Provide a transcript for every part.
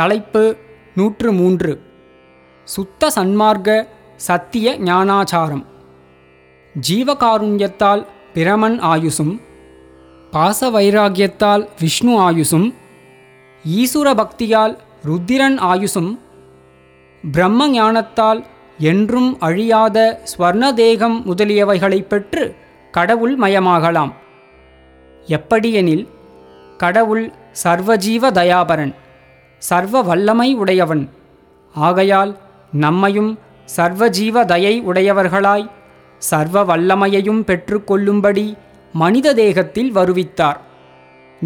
தலைப்பு நூற்று மூன்று சுத்த சன்மார்க்க சத்திய ஞானாச்சாரம். ஜீவகாருண்யத்தால் பிரமன் ஆயுசும் பாச வைராகியத்தால் விஷ்ணு ஆயுசும் ஈசுர பக்தியால் ருத்திரன் ஆயுசும் பிரம்ம ஞானத்தால் என்றும் அழியாத ஸ்வர்ணதேகம் முதலியவைகளைப் பெற்று கடவுள் மயமாகலாம். எப்படியெனில் கடவுள் சர்வஜீவ தயாபரன். சர்வ வல்லமை உடையவன். ஆகையால் நம்மையும் சர்வஜீவ தயை உடையவர்களாய் சர்வ வல்லமையையும் பெற்றுக்கொள்ளும்படி மனித தேகத்தில் வருவித்தார்.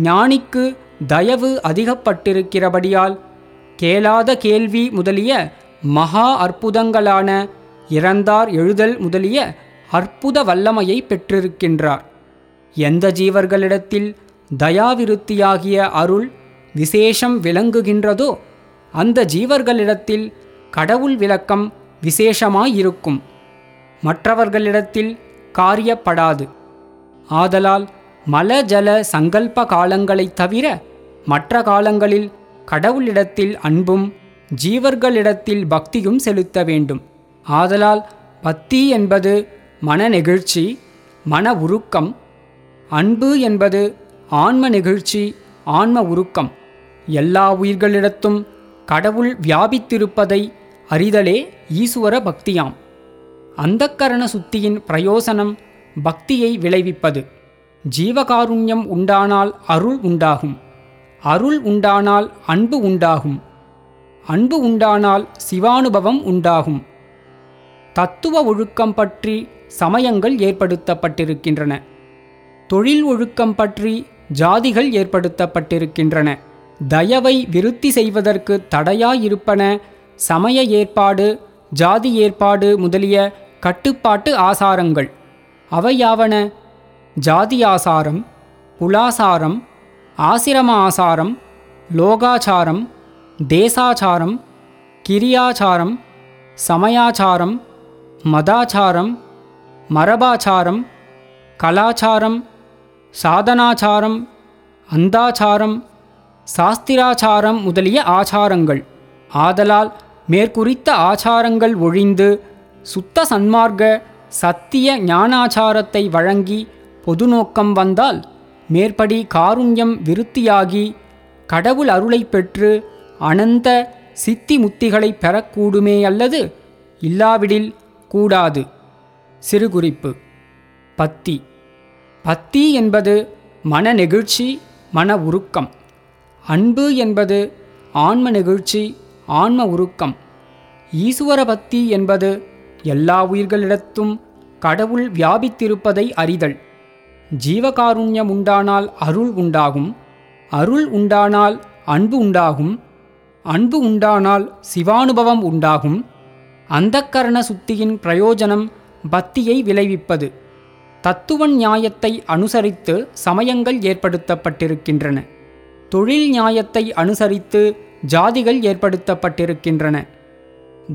ஞானிக்கு தயவு அதிகப்பட்டிருக்கிறபடியால் கேளாத கேள்வி முதலிய மகா அற்புதங்களான இறந்தார் எழுதல் முதலிய அற்புத வல்லமையை பெற்றிருக்கின்றார். எந்த ஜீவர்களிடத்தில் தயாவிருத்தியாகிய அருள் விசேஷம் விளங்குகின்றதோ? அந்த ஜீவர்களிடத்தில் கடவுள் விளக்கம் விசேஷமாயிருக்கும். மற்றவர்களிடத்தில் காரியப்படாது. ஆதலால் மல ஜல சங்கல்ப காலங்களைத் தவிர மற்ற காலங்களில் கடவுளிடத்தில் அன்பும் ஜீவர்களிடத்தில் பக்தியும் செலுத்த வேண்டும். ஆதலால் பக்தி என்பது மன நெகிழ்ச்சி மன உருக்கம். அன்பு என்பது ஆன்ம நெகிழ்ச்சி ஆன்ம உருக்கம். எல்லா உயிர்களிடத்தும் கடவுள் வியாபித்திருப்பதை அறிதலே ஈஸ்வர பக்தியாம். அந்தக்கரண சுத்தியின் பிரயோசனம் பக்தியை விளைவிப்பது. ஜீவகாருண்யம் உண்டானால் அருள் உண்டாகும். அருள் உண்டானால் அன்பு உண்டாகும். அன்பு உண்டானால் சிவானுபவம் உண்டாகும். தத்துவ ஒழுக்கம் பற்றி சமயங்கள் ஏற்படுத்தப்பட்டிருக்கின்றன. தொழில் ஒழுக்கம் பற்றி ஜாதிகள் ஏற்படுத்தப்பட்டிருக்கின்றன. தயவை விருத்தி செய்வதற்கு தடையாயிருப்பன சமய ஏற்பாடு ஜாதி ஏற்பாடு முதலிய கட்டுப்பாட்டு ஆசாரங்கள். அவையாவன ஜாதி ஆசாரம் புலாசாரம் ஆசிரம ஆசாரம் லோகாச்சாரம் தேசாச்சாரம் கிரியாச்சாரம் சமயாச்சாரம் மதாச்சாரம் மரபாச்சாரம் கலாச்சாரம் சாதனாச்சாரம் அந்தாச்சாரம் சாஸ்திராச்சாரம் முதலிய ஆச்சாரங்கள். ஆதலால் மேற்குறித்த ஆச்சாரங்கள் ஒழிந்து சுத்த சன்மார்க்க சத்திய ஞானாச்சாரத்தை வழங்கி பொதுநோக்கம் வந்தால் மேற்படி காருண்யம் விருத்தியாகி கடவுள் அருளை பெற்று அனந்த சித்தி முத்திகளை பெறக்கூடுமே அல்லது இல்லாவிடில் கூடாது. சிறுகுறிப்பு. பத்தி. பத்தி என்பது மன நெகிழ்ச்சி மன உருக்கம். அன்பு என்பது ஆன்ம நெகிழ்ச்சி ஆன்ம உருக்கம். ஈசுவர பக்தி என்பது எல்லா உயிர்களிடத்தும் கடவுள் வியாபித்திருப்பதை அறிதல். ஜீவகாருண்யம் உண்டானால் அருள் உண்டாகும் அருள் உண்டானால் அன்பு உண்டாகும் அன்பு உண்டானால் சிவானுபவம் உண்டாகும். அந்தக்கரண சுத்தியின் பிரயோஜனம் பக்தியை விளைவிப்பது. தத்துவ நியாயத்தை அனுசரித்து சமயங்கள் ஏற்படுத்தப்பட்டிருக்கின்றன. தொழில் நியாயத்தை அனுசரித்து ஜாதிகள் ஏற்படுத்தப்பட்டிருக்கின்றன.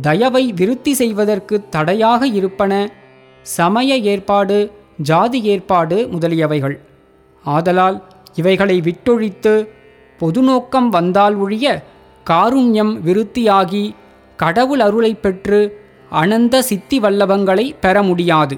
தயவை விருத்தி செய்வதற்கு தடையாக இருப்பன சமய ஏற்பாடு ஜாதி ஏற்பாடு முதலியவைகள். ஆதலால் இவைகளை விட்டொழித்து பொதுநோக்கம் வந்தால் ஒழிய காருண்யம் விருத்தியாகி கடவுள் அருளை பெற்று அனந்த சித்தி வல்லவங்களை பெற முடியாது.